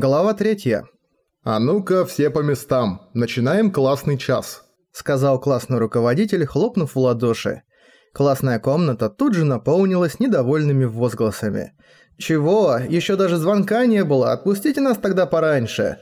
Глава третья. «А ну-ка, все по местам. Начинаем классный час», — сказал классный руководитель, хлопнув в ладоши. Классная комната тут же наполнилась недовольными возгласами. «Чего? Ещё даже звонка не было. Отпустите нас тогда пораньше».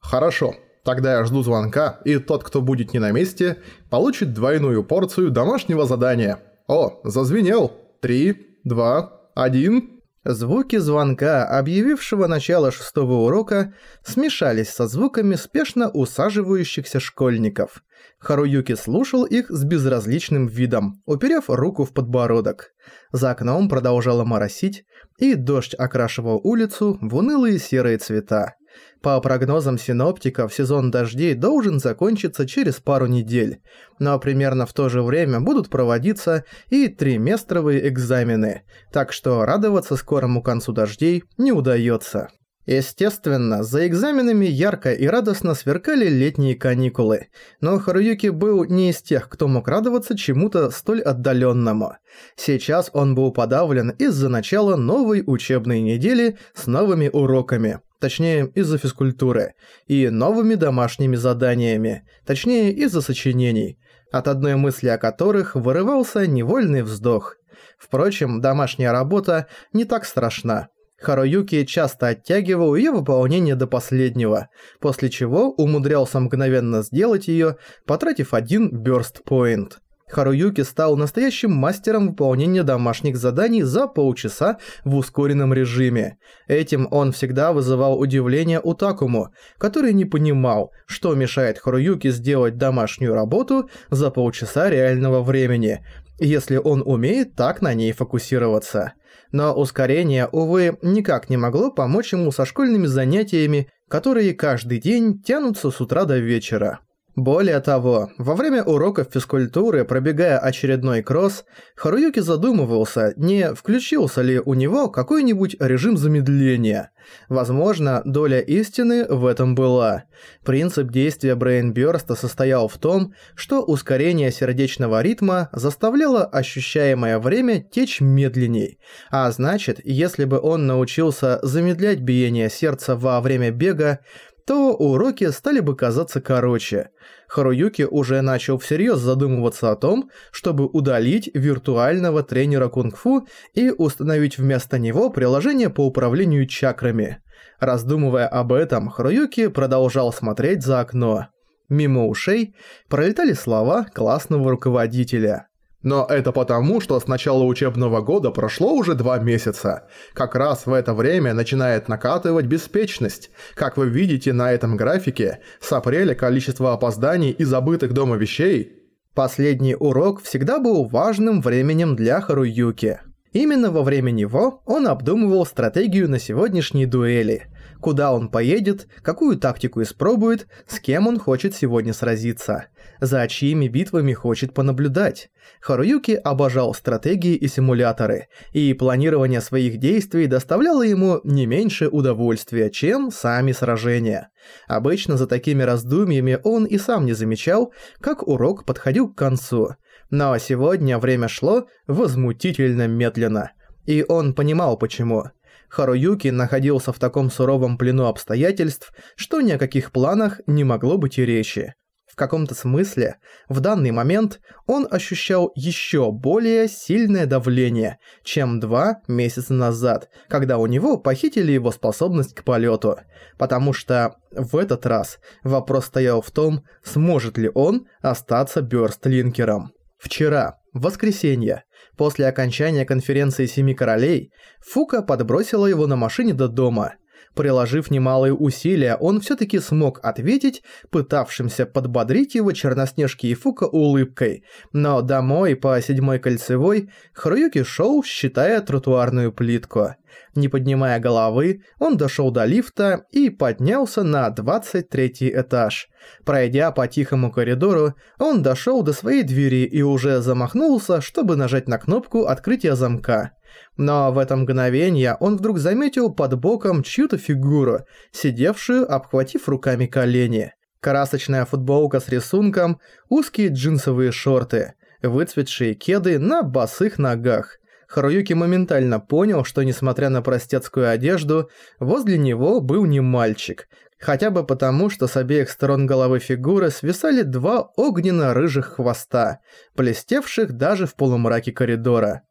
«Хорошо. Тогда я жду звонка, и тот, кто будет не на месте, получит двойную порцию домашнего задания. О, зазвенел. Три, два, один...» Звуки звонка, объявившего начало шестого урока, смешались со звуками спешно усаживающихся школьников. Харуюки слушал их с безразличным видом, уперев руку в подбородок. За окном продолжало моросить, и дождь окрашивал улицу в унылые серые цвета. По прогнозам синоптиков, сезон дождей должен закончиться через пару недель, но примерно в то же время будут проводиться и триместровые экзамены, так что радоваться скорому концу дождей не удается. Естественно, за экзаменами ярко и радостно сверкали летние каникулы, но Харуюки был не из тех, кто мог радоваться чему-то столь отдаленному. Сейчас он был подавлен из-за начала новой учебной недели с новыми уроками, точнее из-за физкультуры, и новыми домашними заданиями, точнее из-за сочинений, от одной мысли о которых вырывался невольный вздох. Впрочем, домашняя работа не так страшна. Харуюки часто оттягивал ее выполнение до последнего, после чего умудрялся мгновенно сделать ее, потратив один бёрст-поинт. Харуюки стал настоящим мастером выполнения домашних заданий за полчаса в ускоренном режиме. Этим он всегда вызывал удивление у Такому, который не понимал, что мешает Харуюки сделать домашнюю работу за полчаса реального времени, если он умеет так на ней фокусироваться. Но ускорение, увы, никак не могло помочь ему со школьными занятиями, которые каждый день тянутся с утра до вечера. Более того, во время уроков физкультуры, пробегая очередной кросс, Харуюки задумывался, не включился ли у него какой-нибудь режим замедления. Возможно, доля истины в этом была. Принцип действия брейнбёрста состоял в том, что ускорение сердечного ритма заставляло ощущаемое время течь медленней. А значит, если бы он научился замедлять биение сердца во время бега, то уроки стали бы казаться короче. Харуюки уже начал всерьез задумываться о том, чтобы удалить виртуального тренера кунг-фу и установить вместо него приложение по управлению чакрами. Раздумывая об этом, Харуюки продолжал смотреть за окно. Мимо ушей пролетали слова классного руководителя. Но это потому, что с начала учебного года прошло уже два месяца. Как раз в это время начинает накатывать беспечность. Как вы видите на этом графике, с апреля количество опозданий и забытых дома вещей... Последний урок всегда был важным временем для Харуюки. Именно во время него он обдумывал стратегию на сегодняшней дуэли – куда он поедет, какую тактику испробует, с кем он хочет сегодня сразиться, за чьими битвами хочет понаблюдать. Харуюки обожал стратегии и симуляторы, и планирование своих действий доставляло ему не меньше удовольствия, чем сами сражения. Обычно за такими раздумьями он и сам не замечал, как урок подходил к концу. Но сегодня время шло возмутительно медленно. И он понимал почему. Харуюки находился в таком суровом плену обстоятельств, что ни о каких планах не могло быть и речи. В каком-то смысле, в данный момент он ощущал еще более сильное давление, чем два месяца назад, когда у него похитили его способность к полету. Потому что в этот раз вопрос стоял в том, сможет ли он остаться бёрстлинкером. Вчера, в воскресенье, после окончания конференции Семи Королей, Фука подбросила его на машине до дома. Приложив немалые усилия, он всё-таки смог ответить пытавшимся подбодрить его Черноснежки и Фука улыбкой, но домой по седьмой кольцевой Харуюки шёл, считая тротуарную плитку. Не поднимая головы, он дошел до лифта и поднялся на 23 этаж. Пройдя по тихому коридору, он дошел до своей двери и уже замахнулся, чтобы нажать на кнопку открытия замка. Но в это мгновение он вдруг заметил под боком чью-то фигуру, сидевшую, обхватив руками колени. Красочная футболка с рисунком, узкие джинсовые шорты, выцветшие кеды на босых ногах – Харуюки моментально понял, что несмотря на простецкую одежду, возле него был не мальчик. Хотя бы потому, что с обеих сторон головы фигуры свисали два огненно-рыжих хвоста, блестевших даже в полумраке коридора.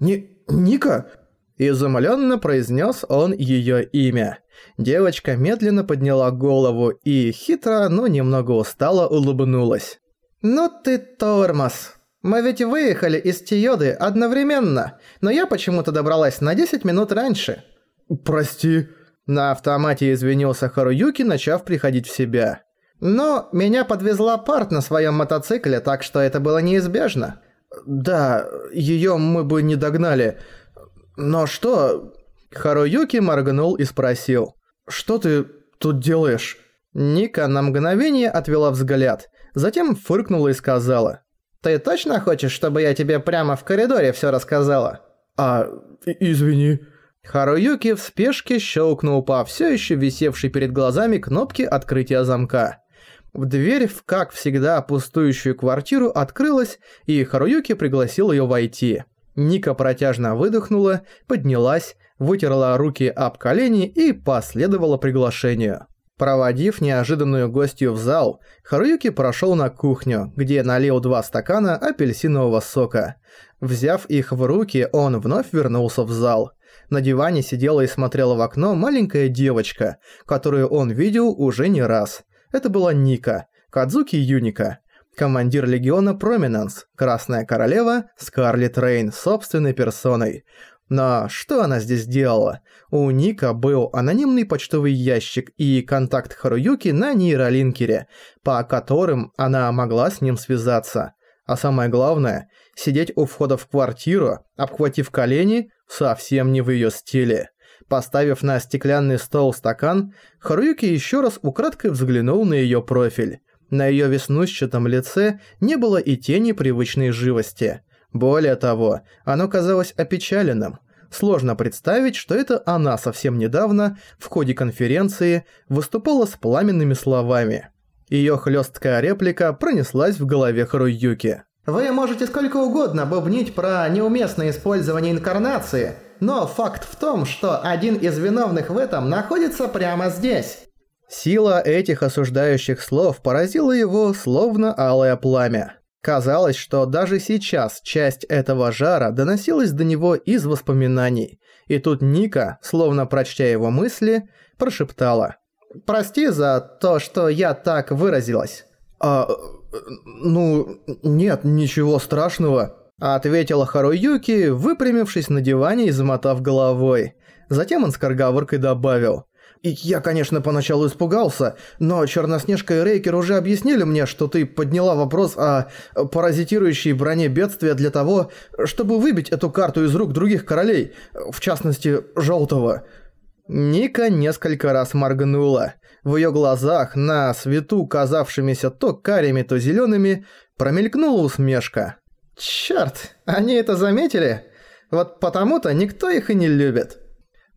«Не... Ника?» Изумленно произнес он ее имя. Девочка медленно подняла голову и хитро, но немного устало улыбнулась. «Ну ты тормоз. Мы ведь выехали из Тиоды одновременно, но я почему-то добралась на 10 минут раньше». «Прости». На автомате извинился Харуюки, начав приходить в себя. «Но меня подвезла парт на своем мотоцикле, так что это было неизбежно». «Да, ее мы бы не догнали. Но что...» Харуюки моргнул и спросил. «Что ты тут делаешь?» Ника на мгновение отвела взгляд, затем фыркнула и сказала. «Ты точно хочешь, чтобы я тебе прямо в коридоре всё рассказала?» «А, извини». Харуюки в спешке щелкнул по всё ещё висевшей перед глазами кнопке открытия замка. В дверь в, как всегда, пустующую квартиру открылась, и Харуюки пригласил её войти. Ника протяжно выдохнула, поднялась, вытерла руки об колени и последовала приглашению. Проводив неожиданную гостью в зал, Харуюки прошел на кухню, где налил два стакана апельсинового сока. Взяв их в руки, он вновь вернулся в зал. На диване сидела и смотрела в окно маленькая девочка, которую он видел уже не раз. Это была Ника, Кадзуки Юника, командир легиона Проминанс, Красная Королева, Скарлетт Рейн собственной персоной. Но что она здесь делала? У Ника был анонимный почтовый ящик и контакт Харуюки на нейролинкере, по которым она могла с ним связаться. А самое главное, сидеть у входа в квартиру, обхватив колени, совсем не в её стиле. Поставив на стеклянный стол стакан, Харуюки ещё раз украдкой взглянул на её профиль. На её веснущатом лице не было и тени привычной живости – более того, оно казалось опечаленным. Сложно представить, что это она совсем недавно, в ходе конференции, выступала с пламенными словами. Её хлёсткая реплика пронеслась в голове Харуюки. «Вы можете сколько угодно бубнить про неуместное использование инкарнации, но факт в том, что один из виновных в этом находится прямо здесь». Сила этих осуждающих слов поразила его, словно алое пламя. Казалось, что даже сейчас часть этого жара доносилась до него из воспоминаний, и тут Ника, словно прочтя его мысли, прошептала. «Прости за то, что я так выразилась». «А... ну... нет, ничего страшного», — ответила Харуюки, выпрямившись на диване и замотав головой. Затем он с корговоркой добавил. И я, конечно, поначалу испугался, но Черноснежка и Рейкер уже объяснили мне, что ты подняла вопрос о паразитирующей броне бедствия для того, чтобы выбить эту карту из рук других королей, в частности, Желтого. Ника несколько раз моргнула. В ее глазах, на свету казавшимися то карими, то зелеными, промелькнула усмешка. «Чёрт, они это заметили? Вот потому-то никто их и не любит».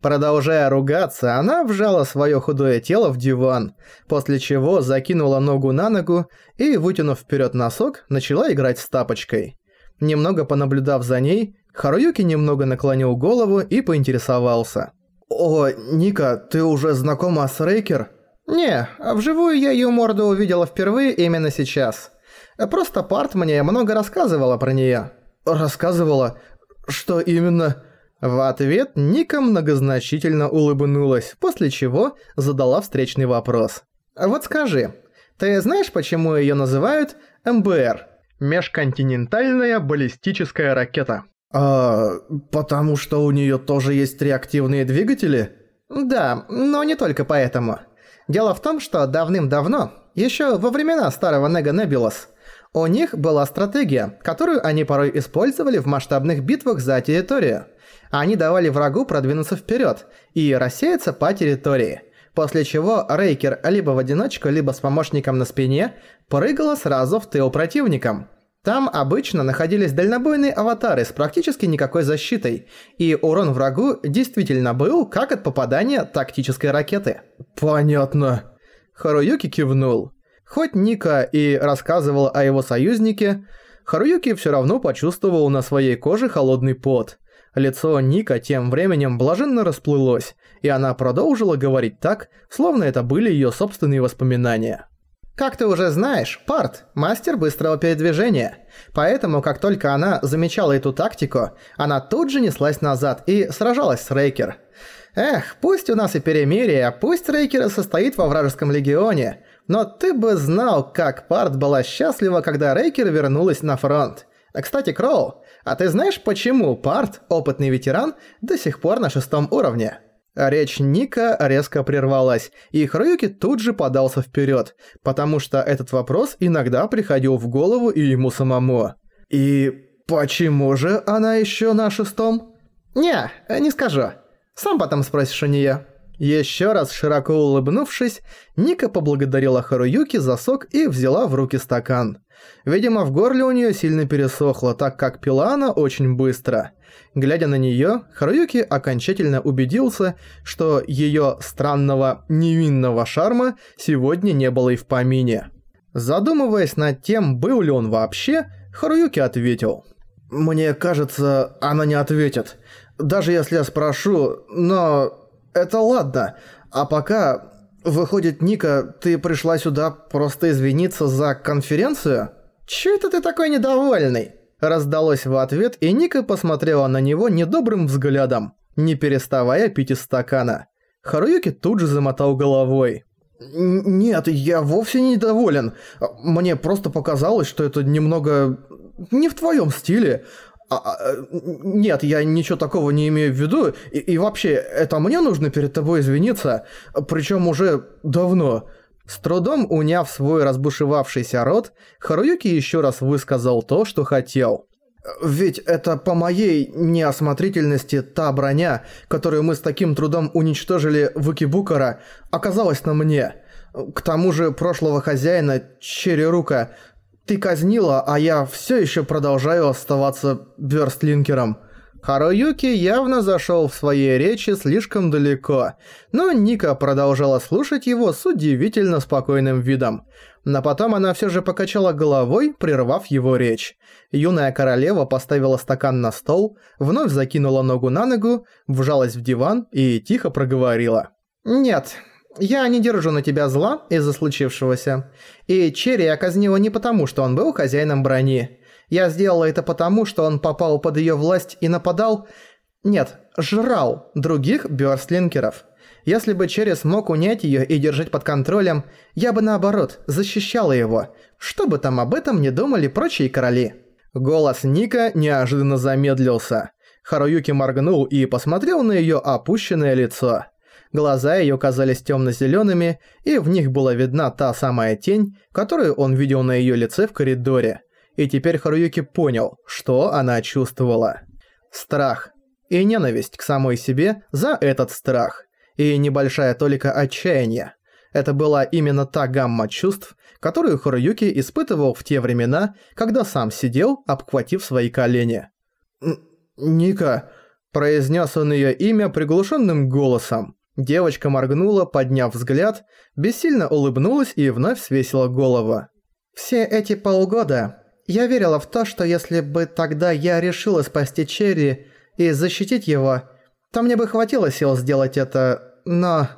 Продолжая ругаться, она вжала свое худое тело в диван, после чего закинула ногу на ногу и, вытянув вперед носок, начала играть с тапочкой. Немного понаблюдав за ней, Харуюки немного наклонил голову и поинтересовался. «О, Ника, ты уже знакома с Рейкер?» «Не, вживую я ее морду увидела впервые именно сейчас. Просто Парт мне много рассказывала про нее. «Рассказывала? Что именно?» В ответ Ника многозначительно улыбнулась, после чего задала встречный вопрос. «Вот скажи, ты знаешь, почему её называют МБР? Межконтинентальная баллистическая ракета». «А, потому что у неё тоже есть реактивные двигатели?» «Да, но не только поэтому. Дело в том, что давным-давно, ещё во времена старого Нега Небулас, у них была стратегия, которую они порой использовали в масштабных битвах за территорию. Они давали врагу продвинуться вперед и рассеяться по территории, после чего Рейкер либо в одиночку, либо с помощником на спине прыгала сразу в тыл противникам. Там обычно находились дальнобойные аватары с практически никакой защитой, и урон врагу действительно был как от попадания тактической ракеты. «Понятно». Харуюки кивнул. Хоть Ника и рассказывал о его союзнике, Харуюки все равно почувствовал на своей коже холодный пот – Лицо Ника тем временем блаженно расплылось, и она продолжила говорить так, словно это были её собственные воспоминания. Как ты уже знаешь, Парт – мастер быстрого передвижения. Поэтому, как только она замечала эту тактику, она тут же неслась назад и сражалась с Рейкер. Эх, пусть у нас и перемирие, пусть Рейкер состоит во вражеском легионе, но ты бы знал, как Парт была счастлива, когда Рейкер вернулась на фронт. Кстати, Кроу, а ты знаешь, почему Парт, опытный ветеран, до сих пор на шестом уровне? Речь Ника резко прервалась, и Харуюки тут же подался вперед, потому что этот вопрос иногда приходил в голову и ему самому. «И почему же она еще на шестом?» «Не, не скажу. Сам потом спросишь у нее. Еще раз широко улыбнувшись, Ника поблагодарила Харуюки за сок и взяла в руки стакан. Видимо, в горле у нее сильно пересохло, так как пила она очень быстро. Глядя на нее, Харуюки окончательно убедился, что ее странного невинного шарма сегодня не было и в помине. Задумываясь над тем, был ли он вообще, Харуюки ответил. «Мне кажется, она не ответит. Даже если я спрошу, но это ладно. А пока... Выходит, Ника, ты пришла сюда просто извиниться за конференцию? Чё это ты такой недовольный? Раздалось в ответ, и Ника посмотрела на него недобрым взглядом, не переставая пить из стакана. Харуюки тут же замотал головой. «Нет, я вовсе не недоволен. Мне просто показалось, что это немного... не в твоем стиле. А, а, нет, я ничего такого не имею в виду. И, и вообще, это мне нужно перед тобой извиниться, причем уже давно. С трудом уняв свой разбушевавшийся рот, Харуюки еще раз высказал то, что хотел. Ведь это по моей неосмотрительности та броня, которую мы с таким трудом уничтожили в Икибукара, оказалась на мне. К тому же прошлого хозяина, Черерука, ты казнила, а я все еще продолжаю оставаться бёрстлинкером. Харуюки явно зашел в своей речи слишком далеко, но Ника продолжала слушать его с удивительно спокойным видом. Но потом она все же покачала головой, прервав его речь. Юная королева поставила стакан на стол, вновь закинула ногу на ногу, вжалась в диван и тихо проговорила. «Нет, я не держу на тебя зла из-за случившегося. И Черри я казнила не потому, что он был хозяином брони. Я сделала это потому, что он попал под её власть и нападал... Нет, жрал других бёрстлинкеров. Если бы Черри смог унять её и держать под контролем, я бы наоборот защищала его. Что бы там об этом не думали прочие короли. Голос Ника неожиданно замедлился. Харуюки моргнул и посмотрел на её опущенное лицо. Глаза её казались тёмно-зелёными, и в них была видна та самая тень, которую он видел на её лице в коридоре. И теперь Харуюки понял, что она чувствовала. Страх. И ненависть к самой себе за этот страх. И небольшая толика отчаяния. Это была именно та гамма чувств, которую Харуюки испытывал в те времена, когда сам сидел, обхватив свои колени. «Ника», – произнес он её имя приглушенным голосом. Девочка моргнула, подняв взгляд, бессильно улыбнулась и вновь свесила голову. «Все эти полгода я верила в то, что если бы тогда я решила спасти Черри и защитить его, то мне бы хватило сил сделать это, но...»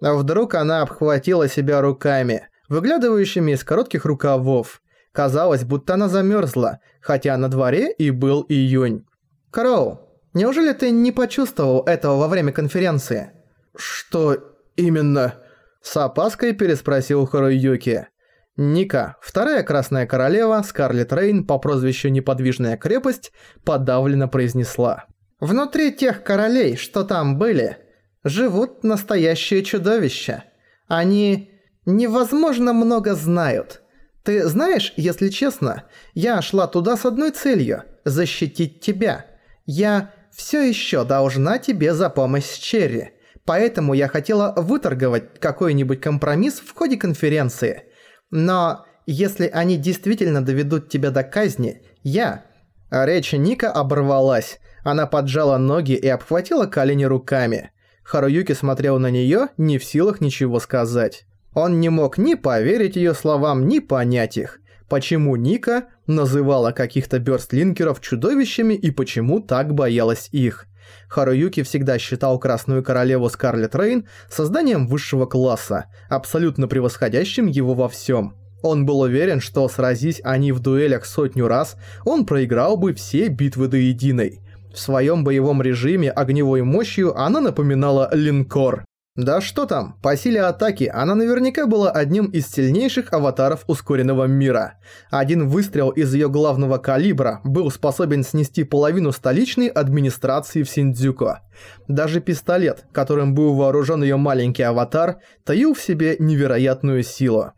Вдруг она обхватила себя руками, выглядывающими из коротких рукавов. Казалось, будто она замерзла, хотя на дворе и был июнь. «Кроу, неужели ты не почувствовал этого во время конференции?» «Что именно?» С опаской переспросил Харуюки. Ника, вторая Красная Королева, Скарлетт Рейн по прозвищу Неподвижная Крепость, подавленно произнесла. «Внутри тех королей, что там были, живут настоящие чудовища. Они невозможно много знают. Ты знаешь, если честно, я шла туда с одной целью – защитить тебя. Я все еще должна тебе за помощь Черри. Поэтому я хотела выторговать какой-нибудь компромисс в ходе конференции. Но если они действительно доведут тебя до казни, я... Речь Ника оборвалась. Она поджала ноги и обхватила колени руками. Харуюки смотрел на неё, не в силах ничего сказать. Он не мог ни поверить её словам, ни понять их. почему Ника называла каких-то бёрстлинкеров чудовищами и почему так боялась их. Харуюки всегда считал Красную Королеву Скарлетт Рейн созданием высшего класса, абсолютно превосходящим его во всем. Он был уверен, что сразись они в дуэлях сотню раз, он проиграл бы все битвы до единой. В своем боевом режиме огневой мощью она напоминала линкор. Да что там, по силе атаки она наверняка была одним из сильнейших аватаров ускоренного мира. Один выстрел из ее главного калибра был способен снести половину столичной администрации в Синдзюко. Даже пистолет, которым был вооружен ее маленький аватар, таил в себе невероятную силу.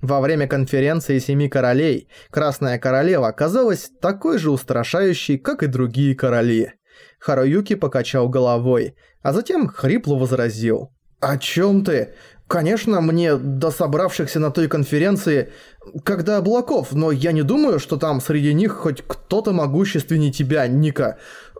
Во время конференции Семи Королей Красная Королева казалась такой же устрашающей, как и другие короли. Харуюки покачал головой, а затем хрипло возразил. «О чем ты? Конечно, мне до собравшихся на той конференции, когда облаков, но я не думаю, что там среди них хоть кто-то могущественнее тебя, Ника.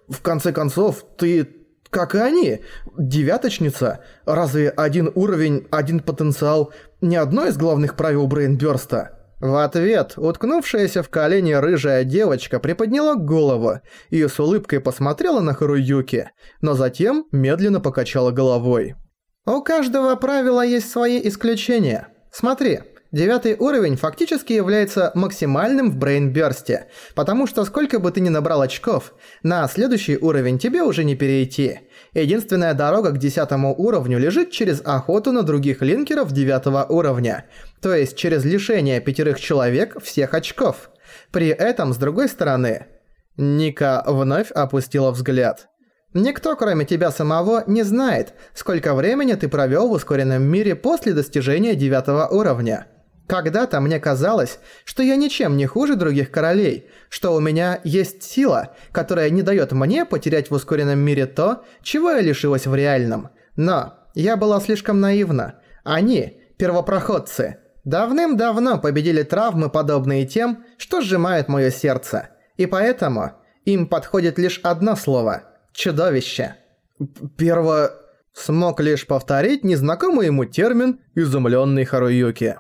В конце концов, ты, как и они, девяточница. Разве один уровень, один потенциал не одно из главных правил Брейнбёрста?» В ответ уткнувшаяся в колени рыжая девочка приподняла голову и с улыбкой посмотрела на Харуюки, но затем медленно покачала головой. У каждого правила есть свои исключения. Смотри, девятый уровень фактически является максимальным в брейнбёрсте, потому что сколько бы ты ни набрал очков, на следующий уровень тебе уже не перейти. Единственная дорога к десятому уровню лежит через охоту на других линкеров девятого уровня, то есть через лишение пятерых человек всех очков. При этом, с другой стороны... Ника вновь опустила взгляд. Никто, кроме тебя самого, не знает, сколько времени ты провёл в ускоренном мире после достижения девятого уровня. Когда-то мне казалось, что я ничем не хуже других королей, что у меня есть сила, которая не даёт мне потерять в ускоренном мире то, чего я лишилась в реальном. Но я была слишком наивна. Они, первопроходцы, давным-давно победили травмы, подобные тем, что сжимают моё сердце. И поэтому им подходит лишь одно слово – чудовище. Перво... Смог лишь повторить незнакомый ему термин «изумлённый Харуюки».